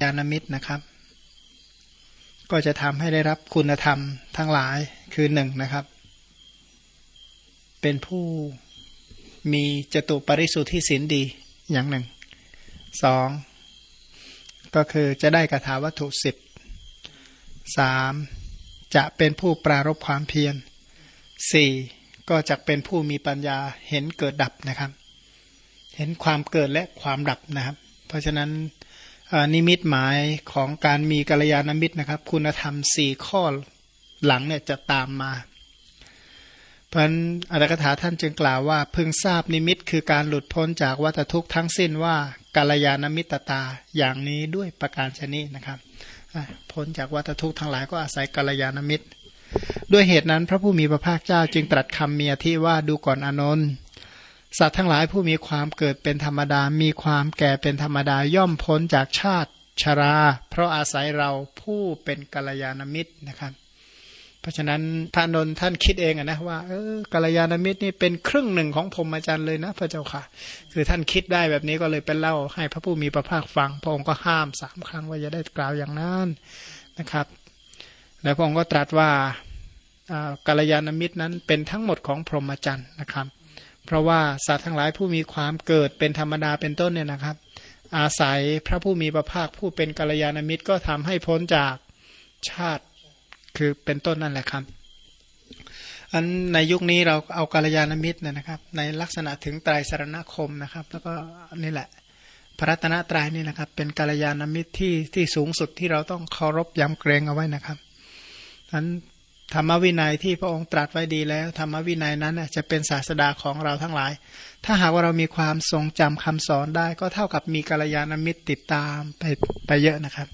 ญาณมิตรนะครับ ก็จะทำให้ได้รับคุณธรรมทั้งหลายคือหนึ่งนะครับ เป็นผู้มีจตุปริสุทธิสินดีอย่างหนึ่งสองก็คือจะได้กระถาวัตถุสิบสามจะเป็นผู้ปรารบความเพียรสี่ก็จะเป็นผู้มีปัญญาเห็นเกิดดับนะครับ เห็นความเกิดและความดับนะครับ เพราะฉะนั้น นิมิตหมายของการมีกัลยาณมิตรนะครับ คุณธรรมสี่ข้อหลังเนี่ยจะตามมา เพราะนั้นอัตถกถาท่านจึงกล่าวว่าพึงทราบนิมิตคือการหลุดพ้นจากวัฏทุกข์ทั้งสิ้นว่ากัลยาณมิตรตาอย่างนี้ด้วยประการชนินะครับพ้นจากวัฏทุกข์ทั้งหลายก็อาศัยกัลยาณมิตร ด้วยเหตุนั้นพระผู้มีพระภาคเจ้าจึงตรัสคำเมียที่ว่าดูก่อนอนนท์ สัตว์ทั้งหลายผู้มีความเกิดเป็นธรรมดา มีความแก่เป็นธรรมดาย่อมพ้นจากชาติชรา เพราะอาศัยเราผู้เป็นกัลยาณมิตรนะครับ เพราะฉะนั้นพระนนท่านคิดเองนะว่าเออกัลยาณมิตรนี่เป็นครึ่งหนึ่งของพรหมจรรย์เลยนะพระเจ้าค่ะ คือท่านคิดได้แบบนี้ก็เลยเป็นเล่าให้พระผู้มีพระภาคฟัง พระองค์ก็ห้ามสามครั้งว่าจะได้กล่าวอย่างนั้นนะครับ แล้วพระองค์ก็ตรัสว่ากัลยาณมิตรนั้นเป็นทั้งหมดของพรหมจรรย์นะครับ เพราะว่าสัตว์ทั้งหลายผู้มีความเกิดเป็นธรรมดาเป็นต้นเนี่ยนะครับ อาศัยพระผู้มีพระภาคผู้เป็นกัลยาณมิตรก็ทำให้พ้นจากชาติคือเป็นต้นนั่นแหละครับอันในยุคนี้เราเอากัลยาณมิตรนะครับ ในลักษณะถึงไตรสารณคมนะครับ แล้วก็นี่แหละ พระรัตนตรัยนี่นะครับ เป็นกัลยาณมิตรที่ที่สูงสุดที่เราต้องเคารพยำเกรงเอาไว้นะครับนั้น ธรรมวินัยที่พระองค์ตรัสไว้ดีแล้ว ธรรมวินัยนั้นจะเป็นศาสดาของเราทั้งหลาย ถ้าหากว่าเรามีความทรงจำคำสอนได้ ก็เท่ากับมีกัลยาณมิตรติดตามไปไปเยอะนะครับ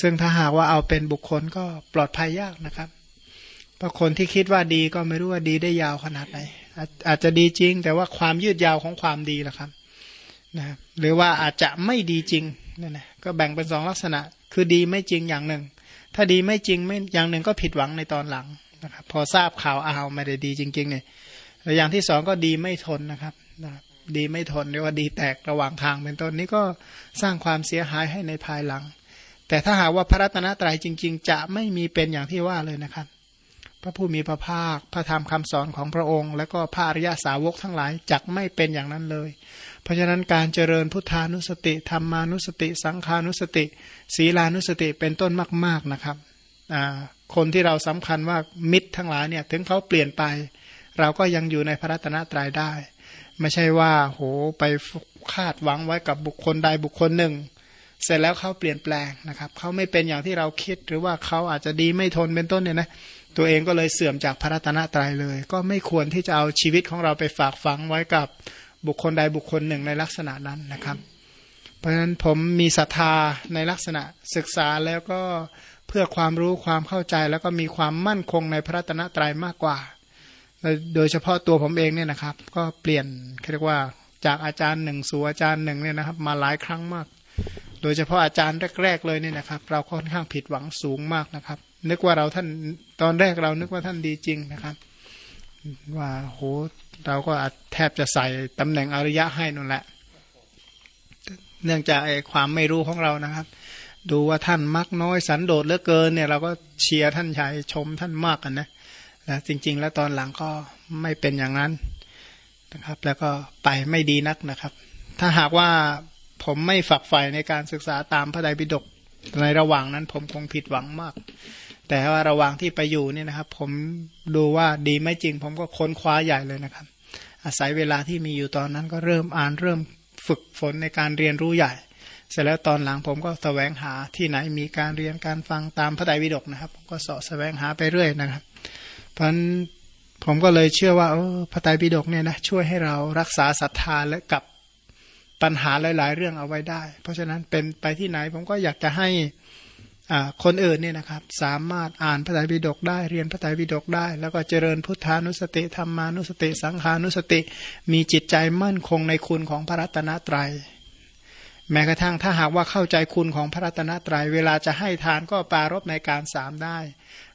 ซึ่งถ้าหากว่าเอาเป็นบุคคลก็ปลอดภัยยากนะครับเพราะคนที่คิดว่าดีก็ไม่รู้ว่าดีได้ยาวขนาดไหนอาจจะดีจริง แต่ว่าความยืดยาวของความดีล่ะครับนะหรือว่าอาจจะไม่ดีจริงนั่นนะก็แบ่งเป็นสองลักษณะ คือดีไม่จริงอย่างหนึ่ง ถ้าดีไม่จริงไม่อย่างหนึ่งก็ผิดหวังในตอนหลังนะครับ พอทราบข่าวอ้าวไม่ได้ดีจริง ๆ เนี่ยแล้วอย่างที่สองก็ดีไม่ทนนะครับนะดีไม่ทนเรียกว่าดีแตกระหว่างทางเป็นต้นนี้ก็สร้างความเสียหายให้ในภายหลัง แต่ถ้าหากว่าพระรัตนตรัยจริง ๆ จะไม่มีเป็นอย่างที่ว่าเลยนะครับ พระผู้มีพระภาค พระธรรมคำสอนของพระองค์ และก็พระอริยสาวกทั้งหลายจักไม่เป็นอย่างนั้นเลย เพราะฉะนั้นการเจริญพุทธานุสติธรรมานุสติ สังขานุสติ ศีลานุสติเป็นต้นมาก ๆนะครับคนที่เราสำคัญว่ามิตรทั้งหลายเนี่ยถึงเขาเปลี่ยนไป เราก็ยังอยู่ในพระรัตนตรัยได้ ไม่ใช่ว่าโหไปคาดหวังไว้กับบุคคลใดบุคคลหนึ่ง เสร็จแล้วเขาเปลี่ยนแปลงนะครับเขาไม่เป็นอย่างที่เราคิดหรือว่าเขาอาจจะดีไม่ทนเป็นต้นเนี่ยนะตัวเองก็เลยเสื่อมจากพระรัตนตรัยเลย ก็ไม่ควรที่จะเอาชีวิตของเราไปฝากฝังไว้กับ บุคคลใดบุคคลหนึ่งในลักษณะนั้นนะครับ เพราะฉะนั้นผมมีศรัทธาในลักษณะศึกษาแล้วก็เพื่อความรู้ความเข้าใจแล้วก็มีความมั่นคงในพระรัตนตรัยมากกว่า โดยเฉพาะตัวผมเองเนี่ยนะครับ ก็เปลี่ยนเรียกว่าจากอาจารย์หนึ่งสู่อาจารย์หนึ่งเนี่ยนะครับ มาหลายครั้งมาก โดยเฉพาะอาจารย์แรก ๆ เลยเนี่ยนะครับ เราค่อนข้างผิดหวังสูงมากนะครับ นึกว่าเราท่านตอนแรกเรานึกว่าท่านดีจริงนะครับ ว่าโห เราก็แทบจะใส่ตำแหน่งอริยะให้นั่นแหละ เนื่องจากไอ้ความไม่รู้ของเรานะครับ ดูว่าท่านมักน้อยสันโดษเหลือเกินเนี่ยเราก็เชียร์ท่านชายชมท่านมากกันนะแล้วจริง ๆ แล้วตอนหลังก็ไม่เป็นอย่างนั้นนะครับ แล้วก็ไปไม่ดีนักนะครับ ถ้าหากว่าผมไม่ฝักใฝ่ในการศึกษาตามพระไตรปิฎกในระหว่างนั้นผมคงผิดหวังมาก แต่ว่าระหว่างที่ไปอยู่นี่นะครับ ผมดูว่าดีไม่จริง ผมก็ค้นคว้าใหญ่เลยนะครับ อาศัยเวลาที่มีอยู่ตอนนั้นก็เริ่มอ่านเริ่มฝึกฝนในการเรียนรู้ใหญ่ เสร็จแล้วตอนหลังผมก็แสวงหาที่ไหนมีการเรียนการฟังตามพระไตรปิฎกนะครับ ผมก็สอบแสวงหาไปเรื่อยนะครับ เพราะฉะนั้นผมก็เลยเชื่อว่าพระไตรปิฎกเนี่ยนะช่วยให้เรารักษาศรัทธาและกับปัญหาหลาย ๆ เรื่องเอาไว้ได้ เพราะฉะนั้นเป็นไปที่ไหนผมก็อยากจะให้ คนอื่นเนี่ยนะครับสามารถอ่านพระไตรปิฎกได้เรียนพระไตรปิฎกได้ แล้วก็เจริญพุทธานุสติธรรมานุสติ สังขานุสติ มีจิตใจมั่นคงในคุณของพระรัตนตรยัย แม้กระทั่งถ้าหากว่าเข้าใจคุณของพระรัตนตรยัย เวลาจะให้ทานก็ปารบในการสามได้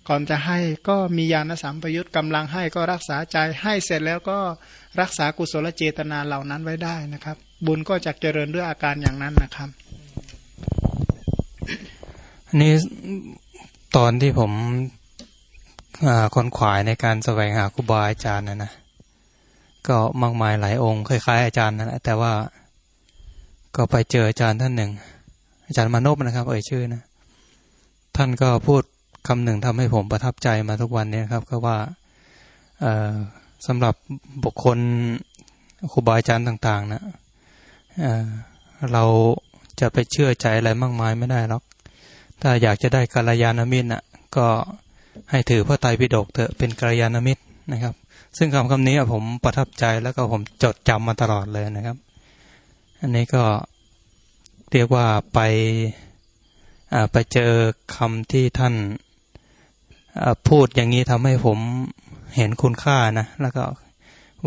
ก่อนจะให้ก็มีญาณสัมปยุตกำลังให้ก็รักษาใจให้เสร็จแล้วก็รักษากุศลเจตนาเหล่านั้นไว้ได้นะครับ บุญก็จะเจริญด้วยอาการอย่างนั้นนะครับ นี้ตอนที่ผมคนขวายในการแสวงหาครูบาอาจารย์นะนะก็มากมายหลายองค์คล้ายๆอาจารย์นั่นแหละแต่ว่าก็ไปเจออาจารย์ท่านหนึ่ง อาจารย์มานพนะครับ เอ่ยชื่อนะท่านก็พูดคำหนึ่งทำให้ผมประทับใจมาทุกวันนี้ครับ ก็ว่าสำหรับบุคคลครูบาอาจารย์ต่าง ๆนะเเราจะไปเชื่อใจอะไรมากมายไม่ได้หรอก ถ้าอยากจะได้กัลยาณมิตรน่ะก็ให้ถือพระไตรปิฎกเถอะเป็นกัลยาณมิตรนะครับ ซึ่งคำคำนี้ผมประทับใจแล้วก็ผมจดจำมาตลอดเลยนะครับ อันนี้ก็เรียกว่าไปไปเจอคำที่ท่านพูดอย่างนี้ทำให้ผมเห็นคุณค่านะ แล้วก็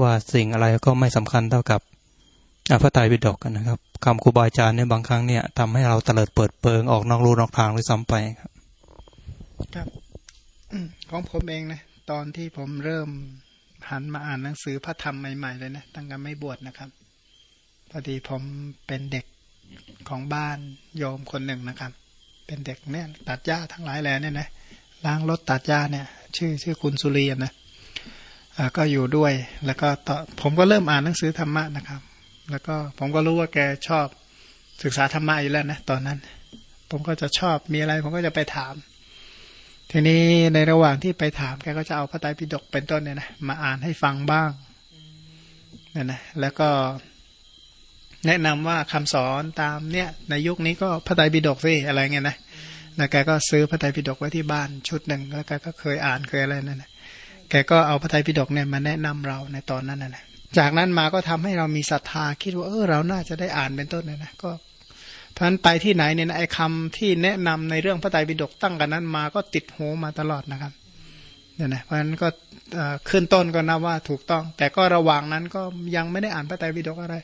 ว่าสิ่งอะไรก็ไม่สำคัญเท่ากับ พระไตรปิฎกนะครับคำครูบาอาจารย์เนี่ยบางครั้งเนี่ยทำให้เราเตลิดเปิดเปิงออกนอกรูนอกทางหรือซ้ำไปครับ ครับของผมเองนะตอนที่ผมเริ่มหันมาอ่านหนังสือพระธรรมใหม่ๆเลยนะตั้งแต่ไม่บวชนะครับพอดีผมเป็นเด็กของบ้านโยมคนหนึ่งนะครับ เป็นเด็กเนี่ย ตัดหญ้าทั้งหลายแหล่เนี่ยนะล้างรถตัดหญ้าเนี่ย ชื่อชื่อคุณสุรีนะก็อยู่ด้วย แล้วก็ผมก็เริ่มอ่านหนังสือธรรมะนะครับ แล้วก็ผมก็รู้ว่าแกชอบศึกษาธรรมะอยู่แล้วนะตอนนั้น ผมก็จะชอบมีอะไร ผมก็จะไปถาม ทีนี้ในระหว่างที่ไปถามแกก็จะเอาพระไตรปิฎกเป็นต้นเนี่ยนะมาอ่านให้ฟังบ้างนี่ยนะแล้วก็แนะนำว่าคำสอนตามเนี่ยในยุคนี้ก็พระไตรปิฎกสิอะไรเงี้ยนะแล้วแกก็ซื้อพระไตรปิฎกไว้ที่บ้านชุดหนึ่งแล้วแกก็เคยอ่านเคยอะไรนั่นนะแกก็เอาพระไตรปิฎกเนี่ยมาแนะนำเราในตอนนั้นนะ จากนั้นมาก็ทำให้เรามีศรัทธาคิดว่าเออเราน่าจะได้อ่านเป็นต้นเนี่ยนะก็เพราะนั้นไปที่ไหนเนี่ยไอ้คำที่แนะนำในเรื่องพระไตรปิฎกตั้งกันนั้นมาก็ติดหูมาตลอดนะครับเนี่ยนะเพราะฉะนั้นก็ขึ้นต้นก็นับว่าถูกต้อง แต่ก็ระหว่างนั้นก็ยังไม่ได้อ่านพระไตรปิฎกอะไร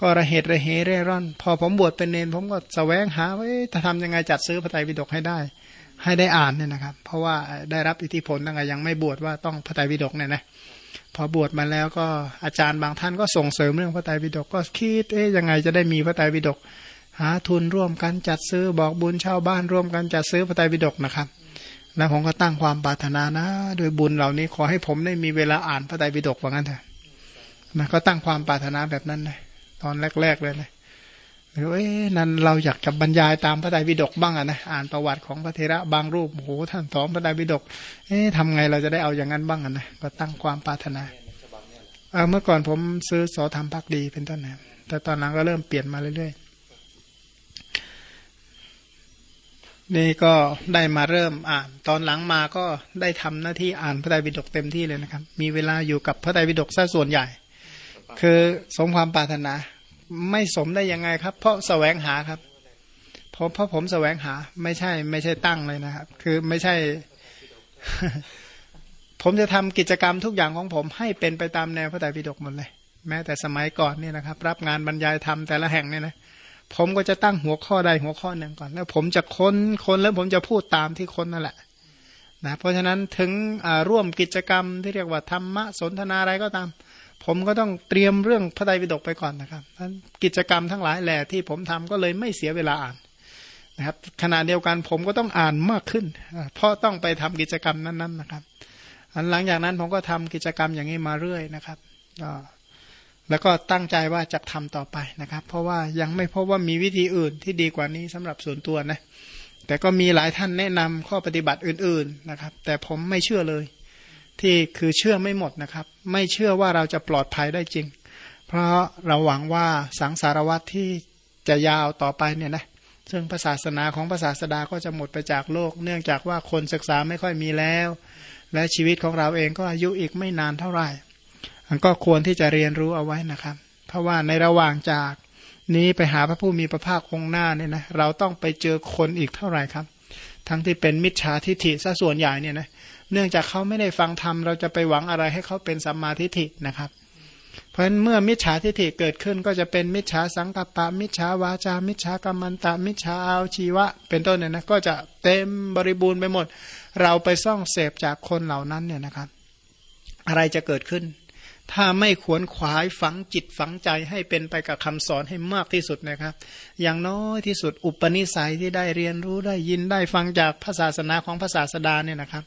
ก็ระเหตุระเหเร่ร่อน พอผมบวชเป็นเนนผมก็แสวงหาว่าจะทำยังไงจัดซื้อพระไตรปิฎกให้ได้ ให้ได้อ่านเนี่ยนะครับ เพราะว่าได้รับอิทธิพลตั้งแต่ยังไม่บวชว่าต้องพระไตรปิฎกเนี่ยนะ พอบวชมาแล้วก็อาจารย์บางท่านก็ส่งเสริมเรื่องพระไตรปิฎกก็คิดเอ๊ยยังไงจะได้มีพระไตรปิฎกหาทุนร่วมกันจัดซื้อบอกบุญชาวบ้านร่วมกันจัดซื้อพระไตรปิฎกนะครับแล้วผมก็ตั้งความปรารถนานะ โดยบุญเหล่านี้ขอให้ผมได้มีเวลาอ่านพระไตรปิฎกว่างั้นเถอะนะก็ตั้งความปรารถนาแบบนั้นเลยตอนแรก ๆ เลยนะ หรือว่านั้นเราอยากจะบรรยายตามพระไตรปิฎกบ้างอะนะอ่านประวัติของพระเทระบางรูปโอ้โหท่านสอนพระไตรปิฎกเอ๊ะทำไงเราจะได้เอาอย่างนั้นบ้างอะนะก็ตั้งความปรารถนาเออเมื่อก่อนผมซื้อสอธรรมพักดีเป็นต้นนะแต่ตอนหลังก็เริ่มเปลี่ยนมาเรื่อยๆนี่ก็ได้มาเริ่มอ่าน ตอนหลังมาก็ได้ทำหน้าที่อ่านพระไตรปิฎกเต็มที่เลยนะครับ มีเวลาอยู่กับพระไตรปิฎกซะส่วนใหญ่ คือสมความปรารถนา ไม่สมได้ยังไงครับ เพราะแสวงหาครับเพราะเพราะผมแสวงหา ไม่ใช่ ไม่ใช่ตั้งเลยนะครับ คือไม่ใช่ ผมจะทำกิจกรรมทุกอย่างของผม ให้เป็นไปตามแนวพระไตรปิฎกหมดเลย แม้แต่สมัยก่อนเนี่ยนะครับ รับงานบรรยายธรรมแต่ละแห่งเนี่ยนะผมก็จะตั้งหัวข้อใดหัวข้อหนึ่งก่อน แล้วผมจะค้นค้นแล้วผมจะพูดตามที่ค้นนั่นแหละนะเพราะฉะนั้นถึงร่วมกิจกรรมที่เรียกว่าธรรมะสนทนาอะไรก็ตาม ผมก็ต้องเตรียมเรื่องพระไตรปิฎกไปก่อนนะครับกิจกรรมทั้งหลายแหล่ที่ผมทำก็เลยไม่เสียเวลาอ่านนะครับขณะเดียวกันผมก็ต้องอ่านมากขึ้น เพราะต้องไปทำกิจกรรมนั้น ๆ นะครับหลังจากนั้นผมก็ทำกิจกรรมอย่างนี้มาเรื่อยนะครับก็แล้วก็ตั้งใจว่าจะทำต่อไปนะครับ เพราะว่ายังไม่พบว่ามีวิธีอื่นที่ดีกว่านี้สำหรับส่วนตัวนะแต่ก็มีหลายท่านแนะนำข้อปฏิบัติอื่น ๆนะครับ แต่ผมไม่เชื่อเลย ที่คือเชื่อไม่หมดนะครับ ไม่เชื่อว่าเราจะปลอดภัยได้จริง เพราะเราหวังว่าสังสารวัตที่จะยาวต่อไปเนี่ยนะซึ่งศาสนาของศาสดาก็จะหมดไปจากโลก เนื่องจากว่าคนศึกษาไม่ค่อยมีแล้ว และชีวิตของเราเองก็อายุอีกไม่นานเท่าไหร่มันก็ควรที่จะเรียนรู้เอาไว้นะครับ เพราะว่าในระหว่างจากนี้ไปหาพระผู้มีพระภาคองหน้าเนี่ยนะเราต้องไปเจอคนอีกเท่าไหร่ครับ ทั้งที่เป็นมิจฉาทิฏฐิซะส่วนใหญ่เนี่ยนะ เนื่องจากเขาไม่ได้ฟังธรรมเราจะไปหวังอะไรให้เขาเป็นสัมมาทิฏฐินะครับ เพราะฉะนั้นเมื่อมิจฉาทิฏฐิเกิดขึ้นก็จะเป็นมิจฉาสังกัปปะ มิจฉาวาจา มิจฉากรรมันตะ มิจฉาอาชีวะ เป็นต้นเนี่ยนะก็จะเต็มบริบูรณ์ไปหมด เราไปซ่องเสพจากคนเหล่านั้นเนี่ยนะครับ อะไรจะเกิดขึ้น ถ้าไม่ขวนขวายฝังจิตฝังใจให้เป็นไปกับคำสอนให้มากที่สุดนะครับ อย่างน้อยที่สุดอุปนิสัยที่ได้เรียนรู้ได้ยินได้ฟังจากพระศาสนาของพระศาสดาเนี่ยนะครับ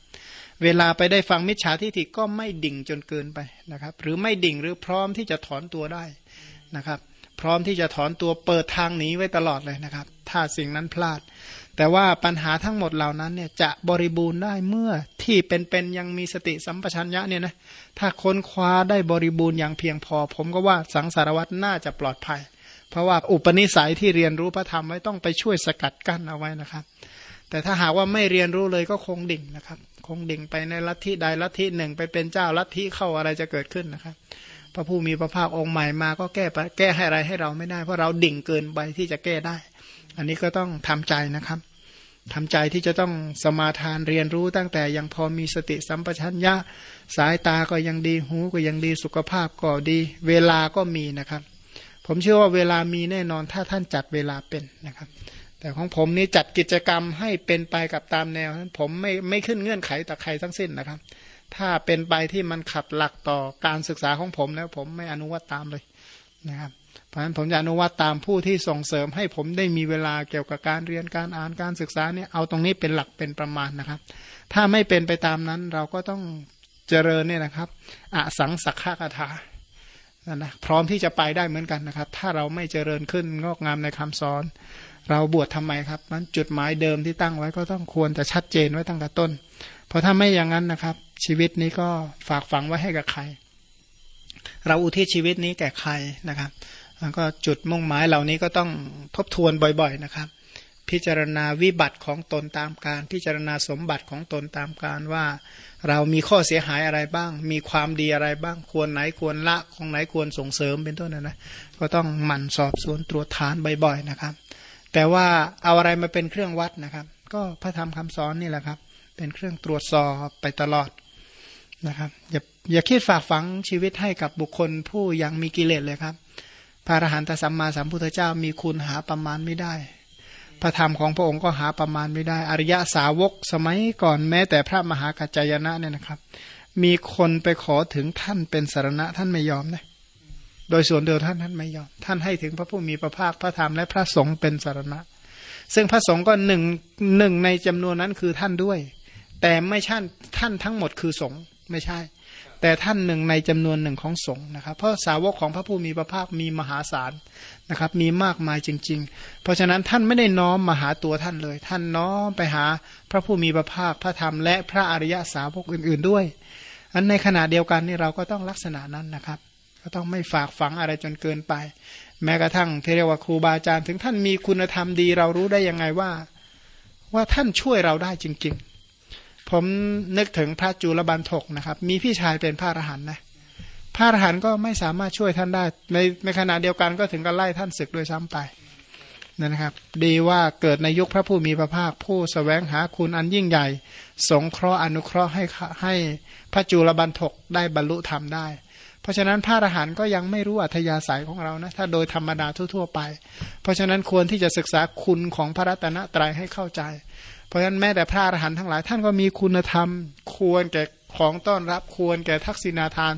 เวลาไปได้ฟังมิจฉาทิฏฐิก็ไม่ดิ่งจนเกินไปนะครับ หรือไม่ดิ่งหรือพร้อมที่จะถอนตัวได้นะครับ พร้อมที่จะถอนตัวเปิดทางหนีไว้ตลอดเลยนะครับ ถ้าสิ่งนั้นพลาด แต่ว่าปัญหาทั้งหมดเหล่านั้นเนี่ยจะบริบูรณ์ได้เมื่อที่เป็นๆยังมีสติสัมปชัญญะเนี่ยนะถ้าค้นคว้าได้บริบูรณ์อย่างเพียงพอ ผมก็ว่าสังสารวัตรน่าจะปลอดภัย เพราะว่าอุปนิสัยที่เรียนรู้พระธรรมไว้ต้องไปช่วยสกัดกั้นเอาไว้นะครับ แต่ถ้าหากว่าไม่เรียนรู้เลยก็คงดิ่งนะครับ คงดิ่งไปในลัทธิใดลัทธิหนึ่งไปเป็นเจ้าลัทธิเข้าอะไรจะเกิดขึ้นนะครับ พระผู้มีพระภาคองค์ใหม่มาก็แก้แก้ให้อะไรให้เราไม่ได้ เพราะเราดิ่งเกินไปที่จะแก้ได้ อันนี้ก็ต้องทำใจนะครับทำใจที่จะต้องสมาทานเรียนรู้ตั้งแต่ยังพอมีสติสัมปชัญญะสายตาก็ยังดีหูก็ยังดีสุขภาพก็ดี เวลาก็มีนะครับ ผมเชื่อว่าเวลามีแน่นอนถ้าท่านจัดเวลาเป็นนะครับ แต่ของผมนี่จัดกิจกรรมให้เป็นไปกับตามแนวนั้นผมไม่ไม่ขึ้นเงื่อนไขต่อใครทั้งสิ้นนะครับ ถ้าเป็นไปที่มันขัดหลักต่อการศึกษาของผมแล้วผมไม่อนุวัตตามเลยนะครับเพราะฉะนั้นผมจะอนุวัตตามผู้ที่ส่งเสริมให้ผมได้มีเวลาเกี่ยวกับการเรียนการอ่านการศึกษาเนี่ยเอาตรงนี้เป็นหลักเป็นประมาณนะครับ ถ้าไม่เป็นไปตามนั้นเราก็ต้องเจริญเนี่ยนะครับอสังสักขะคาถานะพร้อมที่จะไปได้เหมือนกันนะครับ ถ้าเราไม่เจริญขึ้นงอกงามในคำสอน เราบวชทำไมครับมันจุดหมายเดิมที่ตั้งไว้ก็ต้องควรจะชัดเจนไว้ตั้งแต่ต้น เพราะถ้าไม่อย่างนั้นนะครับ ชีวิตนี้ก็ฝากฝังไว้ให้กับใคร เราอุทิศชีวิตนี้แก่ใครนะครับแล้วก็จุดมุ่งหมายเหล่านี้ก็ต้องทบทวนบ่อยๆนะครับ พิจารณาวิบัติของตนตามการ พิจารณาสมบัติของตนตามการว่า เรามีข้อเสียหายอะไรบ้าง มีความดีอะไรบ้าง ควรไหนควรละของไหนควรส่งเสริมเป็นต้นนะนะก็ต้องหมั่นสอบสวนตรวจทานบ่อยๆนะครับ แต่ว่าเอาอะไรมาเป็นเครื่องวัดนะครับ ก็พระธรรมคำสอนนี่แหละครับ เป็นเครื่องตรวจสอบไปตลอดนะครับอย่าอย่าคิดฝากฝังชีวิตให้กับบุคคลผู้ยังมีกิเลสเลยครับ พระอรหันตสัมมาสัมพุทธเจ้ามีคุณหาประมาณไม่ได้ พระธรรมของพระองค์ก็หาประมาณไม่ได้ อริยะสาวกสมัยก่อนแม้แต่พระมหากัจจายนะเนี่ยนะครับ มีคนไปขอถึงท่านเป็นสารณะท่านไม่ยอมนะ โดยส่วนเดียวท่านท่านไม่ยอม ท่านให้ถึงพระผู้มีพระภาคพระธรรมและพระสงฆ์เป็นสารณะ ซึ่งพระสงฆ์ก็หนึ่งหนึ่งในจำนวนนั้นคือท่านด้วย แต่ไม่ใช่ท่านทั้งหมดคือสงฆ์ไม่ใช่ แต่ท่านหนึ่งในจำนวนหนึ่งของสงฆ์นะครับ เพราะสาวกของพระผู้มีพระภาคมีมหาศาลนะครับ มีมากมายจริง ๆ เพราะฉะนั้นท่านไม่ได้น้อมมาหาตัวท่านเลย ท่านน้อมไปหาพระผู้มีพระภาคพระธรรมและพระอริยสาวกอื่น ๆด้วยอันในขณะเดียวกันนี่เราก็ต้องลักษณะนั้นนะครับ ก็ต้องไม่ฝากฝังอะไรจนเกินไป แม้กระทั่งที่เรียกว่าครูบาอาจารย์ ถึงท่านมีคุณธรรมดีเรารู้ได้ยังไงว่า ว่าท่านช่วยเราได้จริง ๆ ผมนึกถึงพระจุลบันทกนะครับ มีพี่ชายเป็นพระอรหันต์นะพระอรหันต์ก็ไม่สามารถช่วยท่านได้ ในในขณะเดียวกันก็ถึงกับไล่ท่านศึกโดยซ้ำไปนะครับ ดีว่าเกิดในยุคพระผู้มีพระภาค ผู้สแสวงหาคุณอันยิ่งใหญ่ สงเคราะห์อนุเคราะห์ให้ให้พระจุลบันทกได้บรรลุธรรมได้ ราะฉะนั้นพระอรหันต์ก็ยังไม่รู้อัธยาศัยของเรานะถ้าโดยธรรมดาทั่ว ๆ ไป เพราะฉะนั้นควรที่จะศึกษาคุณของพระรัตนตรัยให้เข้าใจ เพราะฉะนั้นแม้แต่พระอรหันต์ทั้งหลายท่านก็มีคุณธรรม ควรแก่ของต้อนรับควรแก่ทักษิณาทาน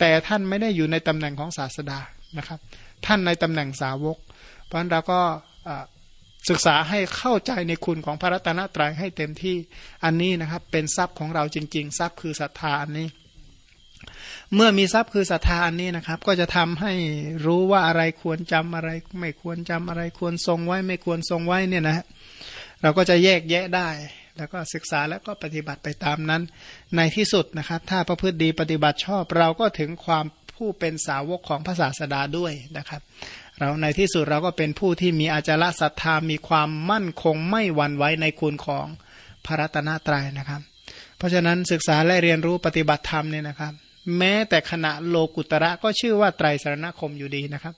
แต่ท่านไม่ได้อยู่ในตำแหน่งของศาสดานะครับ ท่านในตำแหน่งสาวก เพราะฉะนั้นเราก็ศึกษาให้เข้าใจในคุณของพระรัตนตรัยให้เต็มที่อันนี้นะครับเป็นทรัพย์ของเราจริง ๆ ทรัพย์คือศรัทธาอันนี้ เมื่อมีทรัพย์คือศรัทธาอันนี้นะครับ ก็จะทำให้รู้ว่าอะไรควรจำอะไร ไม่ควรจำอะไรควรทรงไว้ ไม่ควรทรงไว้เนี่ยนะเราก็จะแยกแยะได้ แล้วก็ศึกษาแล้วก็ปฏิบัติไปตามนั้น ในที่สุดนะครับ ถ้าประพฤติดีปฏิบัติชอบ เราก็ถึงความผู้เป็นสาวกของพระศาสดาด้วยนะครับ เราในที่สุดเราก็เป็นผู้ที่มีอาจารศรัทธามีความมั่นคงไม่หวั่นไหวในคุณของพระรัตนตรัยนะครับ เพราะฉะนั้นศึกษาและเรียนรู้ปฏิบัติธรรมเนี่ยนะครับ แม้แต่ขณะโลกุตระก็ชื่อว่าไตรสารณคมอยู่ดีนะครับ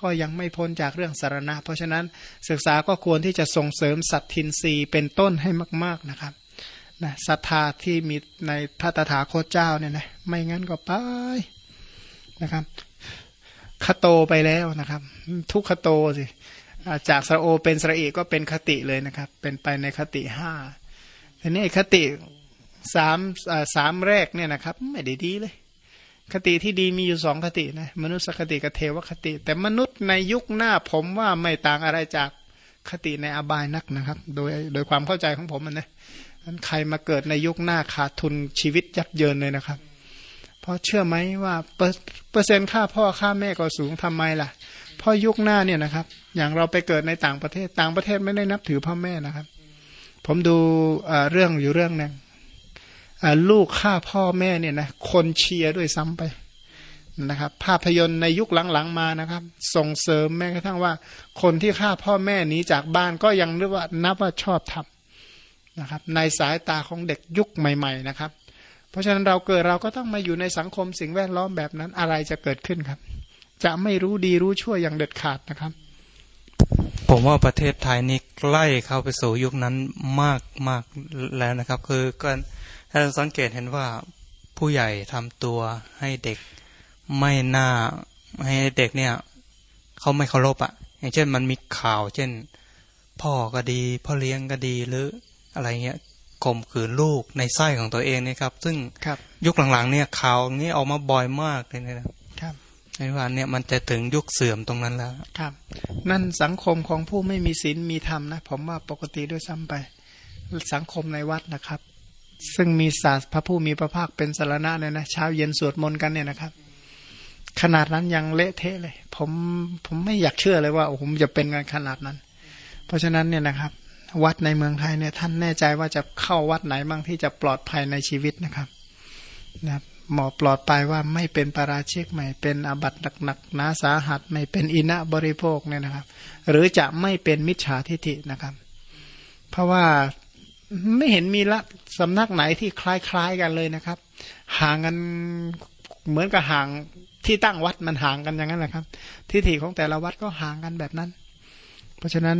ก็ยังไม่พ้นจากเรื่องสารณะ เพราะฉะนั้นศึกษาก็ควรที่จะส่งเสริมสัตทินรีเป็นต้นให้มาก ๆนะครับนะศรัทธาที่มีในพระตถาคตเจ้าเนี่ยนะไม่งั้นก็ไปนะครับคโตไปแล้วนะครับ ทุกขโตสิจากสระโอเป็นสระเอกก็เป็นคติเลยนะครับ เป็นไปในคติห้าทีนี้คติสามสามแรกเนี่ยนะครับ ไม่ได้ดีเลย คติที่ดีมีอยู่สองคตินะมนุษย์คติกับเทวคติ แต่มนุษย์ในยุคหน้าผมว่าไม่ต่างอะไรจากคติในอบายนักนะครับ โดยโดยความเข้าใจของผมนะนั้นใครมาเกิดในยุคหน้าขาดทุนชีวิตยับเยินเลยนะครับ เพราะเชื่อไหมว่าเปอร์เซ็นต์ค่าพ่อค่าแม่ก็สูงทำไมล่ะเพราะยุคหน้าเนี่ยนะครับ อย่างเราไปเกิดในต่างประเทศต่างประเทศไม่ได้นับถือพ่อแม่นะครับ ผมดูเรื่องอยู่เรื่องหนึ่ง ลูกฆ่าพ่อแม่เนี่ยนะคนเชียร์ด้วยซ้ำไปนะครับ ภาพยนตร์ในยุคหลังๆมานะครับ ส่งเสริมแม้กระทั่งว่า คนที่ฆ่าพ่อแม่หนีจากบ้านก็ยังเรียกว่านับว่าชอบทำนะครับ ในสายตาของเด็กยุคใหม่ ๆนะครับ เพราะฉะนั้นเราเกิดเราก็ต้องมาอยู่ในสังคมสิ่งแวดล้อมแบบนั้นอะไรจะเกิดขึ้นครับ จะไม่รู้ดีรู้ชั่วอย่างเด็ดขาดนะครับ ผมว่าประเทศไทยนี่ใกล้เข้าไปสู่ยุคนั้นมากมากแล้วนะครับ คือก็ ถ้าสังเกตเห็นว่าผู้ใหญ่ทำตัวให้เด็กไม่น่าให้เด็กเนี่ยเขาไม่เคารพอะ่ะ อย่างเช่นมันมีข่าว เช่น พ่อก็ดี พ่อเลี้ยงก็ดีหรืออะไรเงี้ยข่มขืนลูกในไส้ของตัวเองนี่ครับ ซึ่งยุคหลังๆ เนี่ยข่าวนี้ออกมาบ่อยมากเลยนะครับในวันเนี่ยมันจะถึงยุคเสื่อมตรงนั้นแล้วครับ นั่นสังคมของผู้ไม่มีศีลมีธรรมนะ ผมว่าปกติด้วยซ้ำไป สังคมในวัดนะครับ ซึ่งมีศาสตร์พระผู้มีพระภาคเป็นสารณะเนี่ยนะเช้าเย็นสวดมนต์กันเนี่ยนะครับ ขนาดนั้นยังเละเทะเลย ผมผมไม่อยากเชื่อเลยว่าผมจะเป็นกันขนาดนั้น เพราะฉะนั้นเนี่ยนะครับ วัดในเมืองไทยเนี่ยท่านแน่ใจว่าจะเข้าวัดไหนบ้างที่จะปลอดภัยในชีวิตนะครับนะครับหมอปลอดไปว่าไม่เป็นปาราชิกไม่เป็นอาบัตหนักๆนาสาหัสไม่เป็นอินะบริโภคเนี่ยนะครับ หรือจะไม่เป็นมิจฉาทิฐินะครับ เพราะว่า ไม่เห็นมีละสำนักไหนที่คล้ายๆกันเลยนะครับ ห่างกันเหมือนกับห่างที่ตั้งวัดมันห่างกันอย่างนั้นแหละครับ ทิฏฐิของแต่ละวัดก็ห่างกันแบบนั้น เพราะฉะนั้น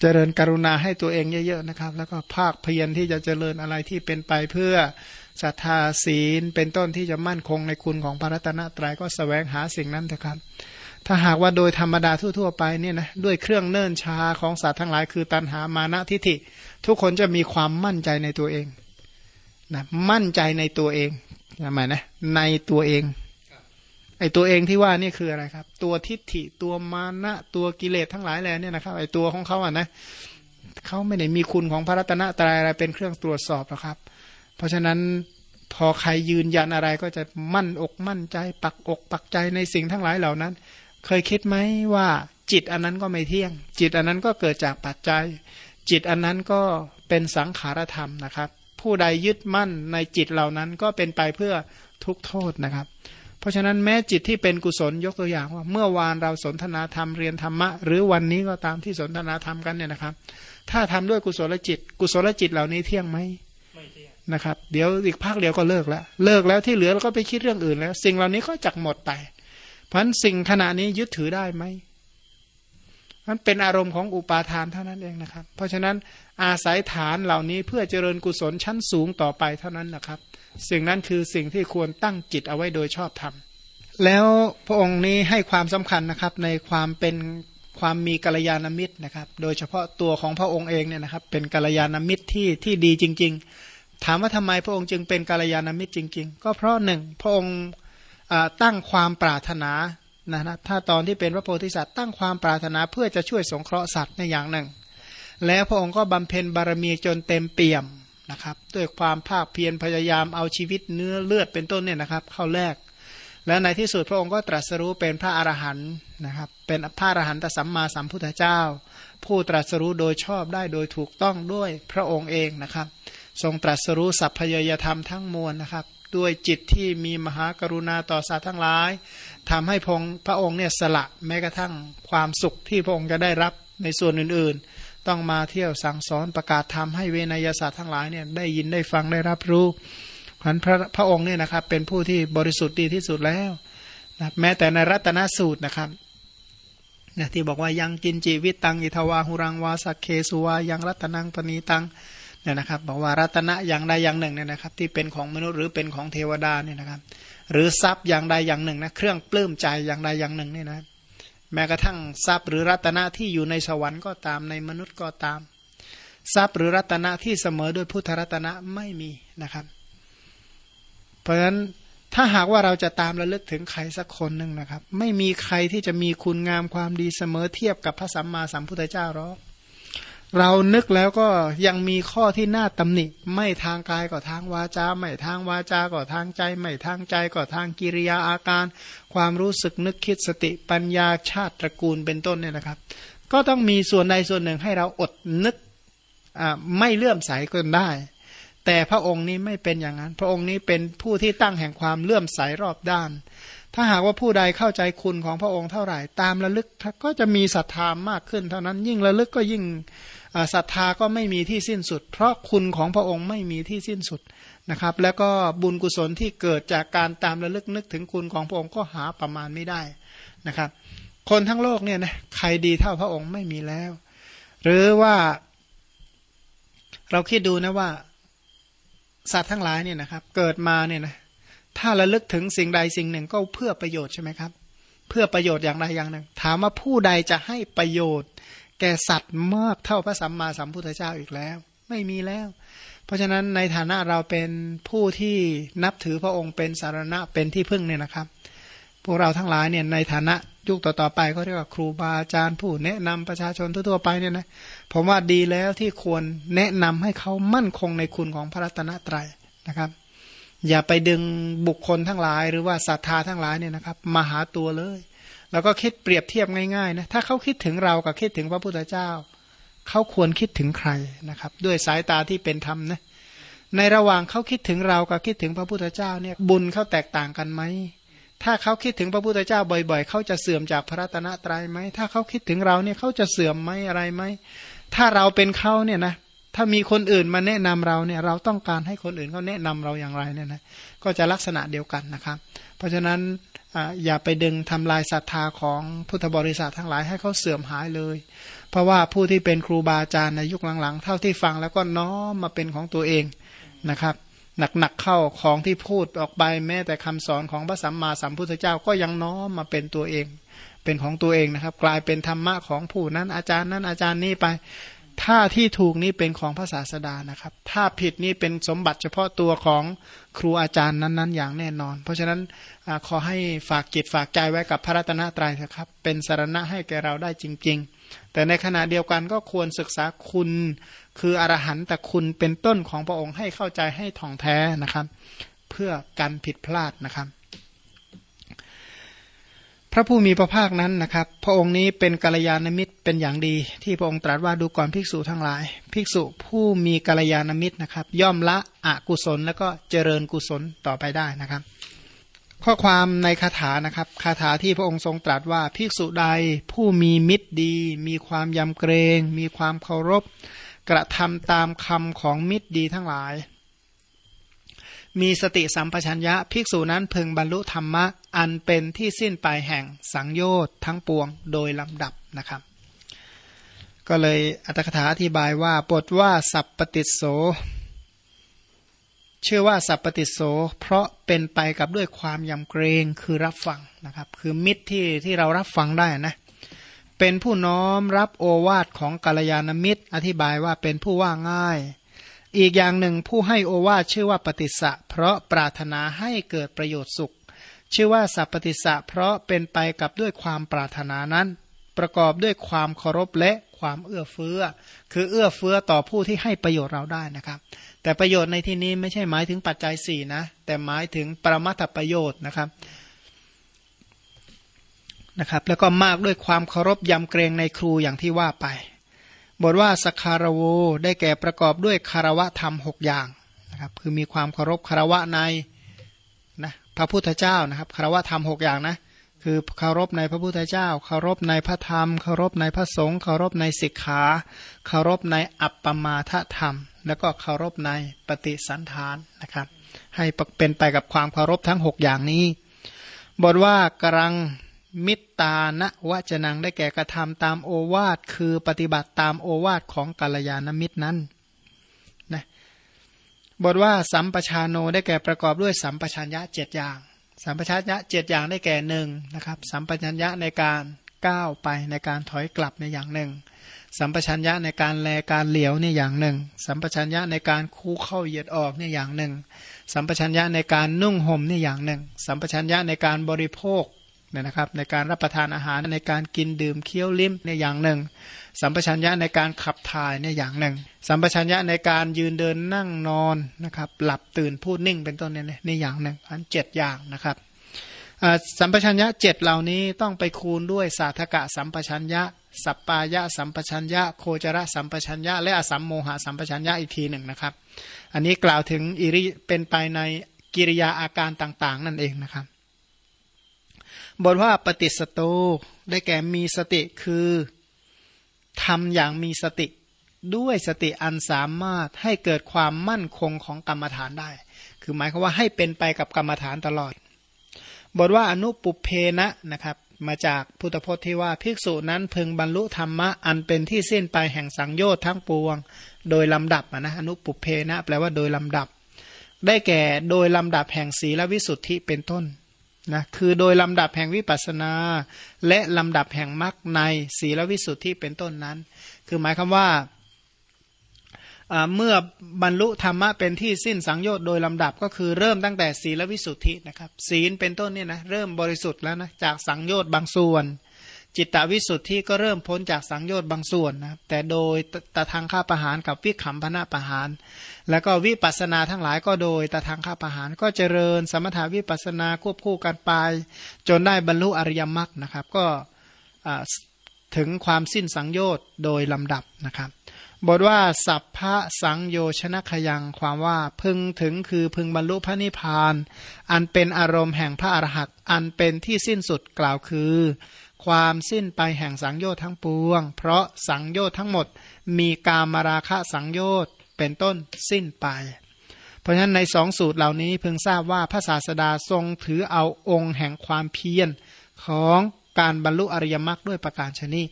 เจริญกรุณาให้ตัวเองเยอะๆนะครับ แล้วก็ภาคเพียรที่จะเจริญอะไรที่เป็นไปเพื่อศรัทธาศีล เป็นต้นที่จะมั่นคงในคุณของพระรัตนตรัยก็สแสวงหาสิ่งนั้นเถอะครับ ถ้าหากว่าโดยธรรมดาทั่วๆไปเนี่ยนะด้วยเครื่องเนิ่นชาของสัตว์ทั้งหลาย คือตันหามานะทิฏฐิ ทุกคนจะมีความมั่นใจในตัวเองนะมั่นใจในตัวเองหมายนะในตัวเองไอ้ตัวเองที่ว่านี่คืออะไรครับ ตัวทิฏฐิตัวมานะตัวกิเลสทั้งหลายแหล่เนี่ยนะครับไอ้ตัวของเขาอะนะเขาไม่ได้มีคุณของพระรัตนตรัยอะไรเป็นเครื่องตรวจสอบหรอกครับ เพราะฉะนั้นพอใครยืนยันอะไรก็จะมั่นอกมั่นใจ ปักอกปักใจในสิ่งทั้งหลายเหล่านั้น เคยคิดไหมว่าจิตอันนั้นก็ไม่เที่ยง จิตอันนั้นก็เกิดจากปัจจัย จิตอันนั้นก็เป็นสังขารธรรมนะครับ ผู้ใดยึดมั่นในจิตเหล่านั้นก็เป็นไปเพื่อทุกโทษนะครับ เพราะฉะนั้นแม้จิตที่เป็นกุศลยกตัวอย่างว่า เมื่อวานเราสนทนาธรรมเรียนธรรมะ หรือวันนี้ก็ตามที่สนทนาธรรมกันเนี่ยนะครับ ถ้าทำด้วยกุศลจิต กุศลจิตเหล่านี้เที่ยงไหมไม่เที่ยงนะครับ เดี๋ยวอีกภาคเดียวก็เลิกแล้วเลิกแล้วที่เหลือเราก็ไปคิดเรื่องอื่นแล้ว สิ่งเหล่านี้ก็จักหมดไปเพราะฉะนั้นสิ่งขณะนี้ยึดถือได้ไหมมันเป็นอารมณ์ของอุปาทานเท่านั้นเองนะครับ เพราะฉะนั้นอาศัยฐานเหล่านี้เพื่อเจริญกุศลชั้นสูงต่อไปเท่านั้นนะครับ สิ่งนั้นคือสิ่งที่ควรตั้งจิตเอาไว้โดยชอบธรรมแล้วพระองค์นี้ให้ความสำคัญนะครับในความเป็นความมีกัลยาณมิตรนะครับ โดยเฉพาะตัวของพระองค์เองเนี่ยนะครับ เป็นกัลยาณมิตรที่ที่ดีจริง ๆ ถามว่าทำไมพระองค์จึงเป็นกัลยาณมิตรจริง ๆ ก็เพราะหนึ่งพระองค์ ตั้งความปรารถนานะนะถ้าตอนที่เป็นพระโพธิสัตว์ตั้งความปรารถนาเพื่อจะช่วยสงเคราะห์สัตว์ในอย่างหนึ่ง แล้วพระองค์ก็บำเพ็ญบารมีจนเต็มเปี่ยมนะครับด้วยความภาคเพียรพยายามเอาชีวิตเนื้อเลือดเป็นต้นเนี่ยนะครับ เข้าแลกแล้วในที่สุดพระองค์ก็ตรัสรู้เป็นพระอรหันต์นะครับ เป็นพระอรหันตสัมมาสัมพุทธเจ้า ผู้ตรัสรู้โดยชอบได้โดยถูกต้องด้วยพระองค์เองนะครับ ทรงตรัสรู้สัพพยยธรรมทั้งมวลนะครับ ด้วยจิตที่มีมหากรุณาต่อสัตว์ทั้งหลายทำให้พงพระองค์เนี่ยสละแม้กระทั่งความสุขที่พระองค์จะได้รับในส่วนอื่นๆ ต้องมาเที่ยวสั่งสอนประกาศทำให้เวนยศาสตร์ทั้งหลายเนี่ยได้ยินได้ฟังได้รับรู้พันพระพระองค์เนี่ยนะครับเป็นผู้ที่บริสุทธิ์ดีที่สุดแล้วนะแม้แต่ในรัตนสูตรนะครับที่บอกว่ายังกินจีวิตตัง อิทวาหุรังวาสักเคสุวายังรัตนังปณีตัง เนี่ยนะครับบอกว่ารัตนะอย่างใดอย่างหนึ่งเนี่ยนะครับ ที่เป็นของมนุษย์หรือเป็นของเทวดาเนี่ยนะครับ หรือทรัพย์อย่างใดอย่างหนึ่งนะเครื่องปลื้มใจอย่างใดอย่างหนึ่งเนี่ยนะแม้กระทั่งทรัพย์หรือรัตนะที่อยู่ในสวรรค์ก็ตามในมนุษย์ก็ตาม ทรัพย์หรือรัตนะที่เสมอด้วยพุทธรัตนะไม่มีนะครับ เพราะฉะนั้นถ้าหากว่าเราจะตามระลึกถึงใครสักคนหนึ่งนะครับ ไม่มีใครที่จะมีคุณงามความดีเสมอเทียบกับพระสัมมาสัมพุทธเจ้าหรอก เรานึกแล้วก็ยังมีข้อที่น่าตำหนิ ไม่ทางกายก็ทางวาจา ไม่ทางวาจาก็ทางใจ ไม่ทางใจก็ทางกิริยาอาการ ความรู้สึกนึกคิดสติปัญญาชาติตระกูลเป็นต้นเนี่ยนะครับ ก็ต้องมีส่วนใดส่วนหนึ่งให้เราอดนึกไม่เลื่อมใสก็ได้ แต่พระองค์นี้ไม่เป็นอย่างนั้น พระองค์นี้เป็นผู้ที่ตั้งแห่งความเลื่อมใสรอบด้าน ถ้าหากว่าผู้ใดเข้าใจคุณของพระองค์เท่าไหร่ ตามระลึกก็จะมีศรัทธามากขึ้น เท่านั้นยิ่งระลึกก็ยิ่ง ศรัทธาก็ไม่มีที่สิ้นสุด เพราะคุณของพระองค์ไม่มีที่สิ้นสุดนะครับ แล้วก็บุญกุศลที่เกิดจากการตามระลึกนึกถึงคุณของพระองค์ก็หาประมาณไม่ได้นะครับ คนทั้งโลกเนี่ยนะใครดีเท่าพระองค์ไม่มีแล้ว หรือว่า เราคิดดูนะว่า สัตว์ทั้งหลายเนี่ยนะครับ เกิดมาเนี่ยนะถ้าระลึกถึงสิ่งใดสิ่งหนึ่งก็เพื่อประโยชน์ใช่ไหมครับ เพื่อประโยชน์อย่างใดอย่างหนึ่ง ถามว่าผู้ใดจะให้ประโยชน์ แก่สัตว์มากเท่าพระสัมมาสัมพุทธเจ้าอีกแล้ว ไม่มีแล้ว เพราะฉะนั้นในฐานะเราเป็นผู้ที่นับถือพระองค์เป็นสารณะเป็นที่พึ่งเนี่ยนะครับ พวกเราทั้งหลายเนี่ยในฐานะยุคต่อๆไปก็เรียกว่าครูบาอาจารย์ผู้แนะนำประชาชนทั่วๆไปเนี่ยนะผมว่าดีแล้วที่ควรแนะนำให้เขามั่นคงในคุณของพระรัตนตรัยนะครับ อย่าไปดึงบุคคลทั้งหลาย หรือว่าศรัทธาทั้งหลายเนี่ยนะครับมาหาตัวเลย แล้วก็คิดเปรียบเทียบง่ายๆนะถ้าเขาคิดถึงเรากับคิดถึงพระพุทธเจ้า เขาควรคิดถึงใครนะครับ ด้วยสายตาที่เป็นธรรมนะในระหว่างเขาคิดถึงเรากับคิดถึงพระพุทธเจ้าเนี่ยบุญเขาแตกต่างกันไหมถ้าเขาคิดถึงพระพุทธเจ้าบ่อยๆ เขาจะเสื่อมจากพระรัตนตรัยไหม ถ้าเขาคิดถึงเราเนี่ยเขาจะเสื่อมไหมอะไรไหม ถ้าเราเป็นเขาเนี่ยนะ ถ้ามีคนอื่นมาแนะนำเราเนี่ยเราต้องการให้คนอื่นเขาแนะนำเราอย่างไรเนี่ยนะก็จะลักษณะเดียวกันนะครับ เพราะฉะนั้นอย่าไปดึงทำลายศรัทธาของพุทธบริษัททั้งหลายให้เขาเสื่อมหายเลย เพราะว่าผู้ที่เป็นครูบาอาจารย์ในยุคหลังๆ เท่าที่ฟังแล้วก็น้อมมาเป็นของตัวเองนะครับหนักๆเข้าของที่พูดออกไปแม้แต่คำสอนของพระสัมมาสัมพุทธเจ้าก็ยังน้อมมาเป็นตัวเอง เป็นของตัวเองนะครับ กลายเป็นธรรมะของผู้นั้นอาจารย์นั้นอาจารย์นี้ไป ถ้าที่ถูกนี้เป็นของพระศาสดานะครับ ถ้าผิดนี้เป็นสมบัติเฉพาะตัวของครูอาจารย์นั้นๆ อย่างแน่นอน เพราะฉะนั้นอขอให้ฝากจิตฝากใจไว้กับพระรัตนตรัยนะครับ เป็นสารณะให้แก่เราได้จริง ๆ แต่ในขณะเดียวกันก็ควรศึกษาคุณ คืออรหันตคุณเป็นต้นของพระองค์ให้เข้าใจให้ท่องแท้นะครับ เพื่อการผิดพลาดนะครับ ระผู้มีพระภาคนั้นนะครับ พระองค์นี้เป็นกัลยาณมิตรเป็นอย่างดี ที่พระองค์ตรัสว่าดูก่อนภิกษุทั้งหลาย ภิกษุผู้มีกัลยาณมิตรนะครับ ย่อมละอกุศลแล้วก็เจริญกุศลต่อไปได้นะครับ ข้อความในคาถานะครับคาถาที่พระองค์ทรงตรัสว่าภิกษุใดผู้มีมิตรดี มีความยำเกรง มีความเคารพ กระทำตามคำของมิตรดีทั้งหลาย มีสติสัมปชัญญะภิกษุนั้นพึงบรรลุธรรมะ อันเป็นที่สิ้นปลายแห่งสังโยชน์ทั้งปวงโดยลำดับนะครับ ก็เลยอัตถกถาอธิบายว่าบทว่าสัพปติโสชื่อว่าสัพปติโสเพราะเป็นไปกับด้วยความยำเกรงคือรับฟังนะครับ คือมิตรที่ที่เรารับฟังได้นะเป็นผู้น้อมรับโอวาทของกัลยาณมิตร อธิบายว่าเป็นผู้ว่าง่าย อีกอย่างหนึ่งผู้ให้โอวาชื่อว่าปฏิสะเพราะปรารถนาให้เกิดประโยชน์สุข ชื่อว่าสัพปฏิสะเพราะเป็นไปกับด้วยความปรารถนานั้น ประกอบด้วยความเคารพและความเอื้อเฟื้อ คือเอื้อเฟื้อต่อผู้ที่ให้ประโยชน์เราได้นะครับ แต่ประโยชน์ในที่นี้ไม่ใช่หมายถึงปัจจัยสี่นะแต่หมายถึงปรมัตถประโยชน์นะครับนะครับ แล้วก็มากด้วยความเคารพยำเกรงในครูอย่างที่ว่าไป บทว่าสคารโวได้แก่ประกอบด้วยคารวะธรรมหกอย่างนะครับคือมีความเคารพคารวะในนะพระพุทธเจ้านะครับคารวะธรรมหกอย่างนะคือเคารพในพระพุทธเจ้า เคารพในพระธรรม เคารพในพระสงฆ์เคารพในสิกขาเคารพในอัปปมาทธรรม แล้วก็เคารพในปฏิสันฐานนะครับ ให้เป็นไปกับความเคารพทั้งหกอย่างนี้ บทว่ากรัง มิตตาณวจนังได้แก่กระทำตามโอวาทคือปฏิบัติตามโอวาทของกัลยาณมิตรนั้นนะบทว่าสัมปชานโนได้แก่ประกอบด้วยสัมปชัญญะเจ็ดอย่าง สัมปชัญญะเจ็ดอย่างได้แก่หนึ่งนะครับสัมปชัญญะในการก้าวไปในการถอยกลับในอย่างหนึ่ง สัมปชัญญะในการแลการเหลียวเนี่ยอย่างหนึ่ง สัมปชัญญะในการคู่เข้าเหยียดออกเนี่ยอย่างหนึ่ง สัมปชัญญะในการนุ่งห่มเนี่ยอย่างหนึ่ง สัมปชัญญะในการบริโภค เนี่ยนะครับ ในการรับประทานอาหารในการกินดื่มเคี้ยวลิ้มเนี่ยอย่างหนึ่ง สัมปชัญญะในการขับถ่ายเนี่ยอย่างหนึ่ง สัมปชัญญะในการยืนเดินนั่งนอนนะครับ หลับตื่นพูดนิ่งเป็นต้นเนี่ยนี่อย่างหนึ่งอันเจ็ดอย่างนะครับสัมปชัญญะเจ็ดเหล่านี้ต้องไปคูณด้วยสาธกะสัมปชัญญะ สัปปายะสัมปชัญญะ โคจรสัมปชัญญะ และอสัมโมหะสัมปชัญญะอีกทีหนึ่งนะครับ อันนี้กล่าวถึงอิริเป็นไปในกิริยาอาการต่าง ๆ นั่นเองนะครับ บทว่าปฏิสโตได้แก่มีสติคือทำอย่างมีสติด้วยสติอันสามารถให้เกิดความมั่นคงของกรรมฐานได้ คือหมายความว่าให้เป็นไปกับกรรมฐานตลอด บทว่าอนุปุเพนะนะครับ มาจากพุทธพจน์ที่ว่าภิกษุนั้นพึงบรรลุธรรมะอันเป็นที่สิ้นไปแห่งสังโยชน์ทั้งปวง โดยลำดับนะอนุปุเพนะ แปลว่าโดยลำดับ ได้แก่โดยลำดับแห่งศีลวิสุทธิเป็นต้น นะคือโดยลำดับแห่งวิปัสนา และลำดับแห่งมรรคในศีลวิสุทธิเป็นต้นนั้น คือหมายคำว่าเมื่อบรรลุธรรมะเป็นที่สิ้นสังโยชน์โดยลำดับก็คือเริ่มตั้งแต่ศีลวิสุทธินะครับศีลเป็นต้นเนี่ยนะเริ่มบริสุทธิ์แล้วนะจากสังโยชน์บางส่วน จิตตวิสุทธิก็เริ่มพ้นจากสังโยชน์บางส่วนนะแต่โดยตะทางข้าประหารกับวิขำพนะประหาร แล้วก็วิปัสนาทั้งหลายก็โดยตะทางข้าประหารก็เจริญ สมถาวิปัสนาควบคู่กันไป จนได้บรรลุอริยมรรคนะครับ ก็ถึงความสิ้นสังโยชน์โดยลำดับนะครับ บทว่าสัพพะสังโยชนะขยังความว่าพึงถึงคือพึงบรรลุพระนิพพาน อันเป็นอารมณ์แห่งพระอรหันต์อันเป็นที่สิ้นสุดกล่าวคือ ความสิ้นไปแห่งสังโยชน์ทั้งปวง เพราะสังโยชน์ทั้งหมด มีกามราคะสังโยชน์เป็นต้นสิ้นไป เพราะฉะนั้นในสองสูตรเหล่านี้เพึงทราบว่าพระศาสดาทรงถือเอาองค์แห่งความเพียรของการบรรลุอริยมรรคด้วยประการชนี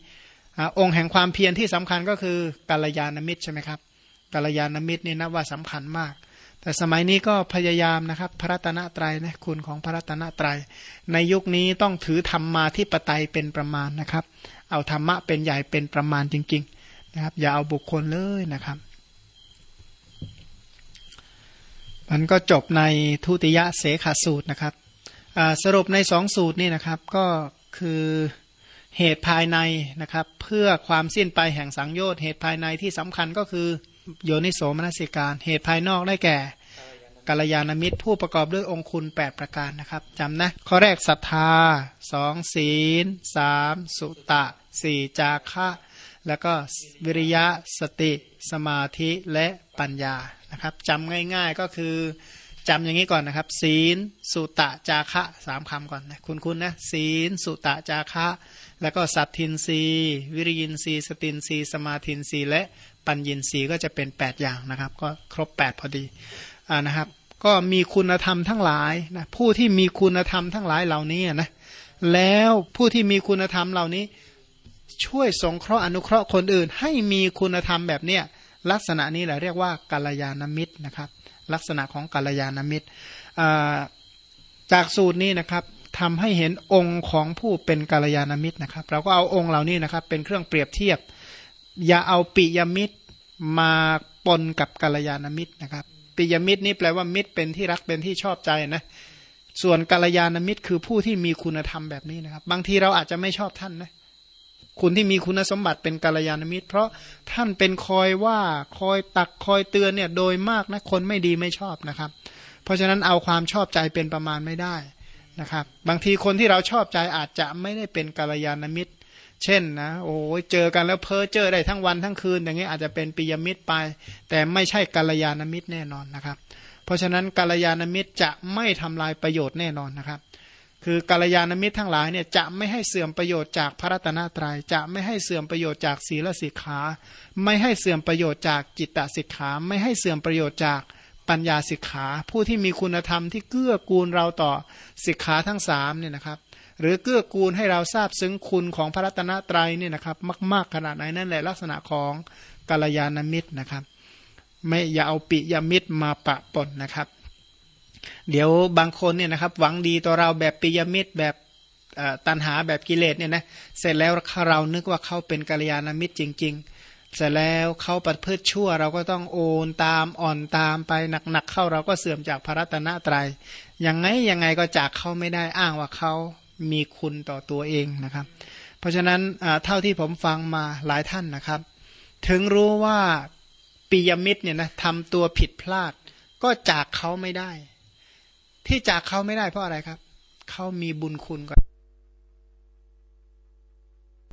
องค์แห่งความเพียรที่สำคัญก็คือกัลยาณมิตรใช่ไหมครับกัลยาณมิตรนี่นับว่าสำคัญมาก แต่สมัยนี้ก็พยายามนะครับ พระรัตนตรัยนะคุณของพระรัตนตรัย ในยุคนี้ต้องถือธรรมมาที่ปไตยเป็นประมาณนะครับ เอาธรรมะเป็นใหญ่เป็นประมาณจริง ๆ นะครับ อย่าเอาบุคคลเลยนะครับ มันก็จบในทุติยเสขาสูตรนะครับสรุปในสองสูตรนี่นะครับก็คือเหตุภายในนะครับ เพื่อความสิ้นไปแห่งสังโยชน์เหตุภายในที่สำคัญก็คือ โยนิโสมนสิการ เหตุภายนอกได้แก่กัลยาณมิตรผู้ประกอบด้วยองคุณ 8 ประการนะครับจำนะข้อแรกศรัทธาสองศีลสามสุตะสี่จาคะแล้วก็วิริยะสติสมาธิและปัญญานะครับจำง่ายๆก็คือจำอย่างนี้ก่อนนะครับ ศีล สุตะจาคะสามคำก่อนนะคุณคุณนะศีล สุตะจาคะ แล้วก็สัตทินรีวิริยินรีสตินรีสมาทินรีและ ปัญญินรีก็จะเป็น 8 อย่างนะครับ ก็ครบ 8 พอดีอ่านะครับ ก็มีคุณธรรมทั้งหลายนะผู้ที่มีคุณธรรมทั้งหลายเหล่านี้นะแล้วผู้ที่มีคุณธรรมเหล่านี้ ช่วยสงเคราะห์อนุเคราะห์คนอื่น ให้มีคุณธรรมแบบเนี้ยลักษณะนี้แหละเรียกว่ากัลยาณมิตรนะครับ ลักษณะของกัลยาณมิตรจากสูตรนี้นะครับทำให้เห็นองค์ของผู้เป็นกัลยาณมิตรนะครับ เราก็เอาองค์เหล่านี้นะครับ เป็นเครื่องเปรียบเทียบ อย่าเอาปิยมิตรมาปนกับกัลยาณมิตรนะครับ ปิยมิตรนี่แปลว่ามิตรเป็นที่รักเป็นที่ชอบใจนะส่วนกัลยาณมิตรคือผู้ที่มีคุณธรรมแบบนี้นะครับ บางทีเราอาจจะไม่ชอบท่านนะคุณที่มีคุณสมบัติเป็นกาลยานมิตร เพราะท่านเป็นคอยว่าคอยตักคอยเตือนเนี่ยโดยมากนะคนไม่ดีไม่ชอบนะครับ เพราะฉะนั้นเอาความชอบใจเป็นประมาณไม่ได้นะครับ บางทีคนที่เราชอบใจอาจจะไม่ได้เป็นกาลยานมิตร เช่นนะโอ้ยเจอกันแล้วเพ้อเจอได้ทั้งวันทั้งคืน อย่างนี้อาจจะเป็นปิยมิตรไป แต่ไม่ใช่กาลยานมิตรแน่นอนนะครับ เพราะฉะนั้นกาลยานมิตรจะไม่ทำลายประโยชน์แน่นอนนะครับ คือกาลยานมิตรทั้งหลายเนี่ยจะไม่ให้เสื่อมประโยชน์จากพระรัตนตรยัยจะไม่ให้เสื่อมประโยชน์จากศีลสิกขา ไม่ให้เสื่อมประโยชน์จากจิตตสิกขา ไม่ให้เสื่อมประโยชน์จากปัญญาสิกขา ผู้ที่มีคุณธรรมที่เกื้อกูลเราต่อสิกขาทั้งสามเนี่ยนะครับ หรือเกื้อกูลให้เราทราบซึ้งคุณของพระรัตนตรัยเนี่ยนะครับ มาก ๆขนาดไหนนั่นแหละลักษณะของกาลยานมิตรนะครับ ไม่อย่าเอาปิยมิตรมาปะปนนะครับ เดี๋ยวบางคนเนี่ยนะครับ หวังดีต่อเราแบบปิยมิตรแบบตันหาแบบกิเลสเนี่ยนะเสร็จแล้วเรานึกว่าเขาเป็นกัลยาณมิตรจริง ๆ เสร็จแล้วเขาประพฤติชั่วเราก็ต้องโอนตามอ่อนตามไปหนักๆเข้าเราก็เสื่อมจากพระรัตนตรยัยยังไงยังไงก็จากเขาไม่ได้อ้างว่าเขา มีคุณต่อตัวเองนะครับ เพราะฉะนั้นเท่าที่ผมฟังมาหลายท่านนะครับ ถึงรู้ว่าปิยมิตรเนี่ยนะทำตัวผิดพลาด ก็จากเขาไม่ได้ ที่จากเขาไม่ได้เพราะอะไรครับ เขามีบุญคุณก่อน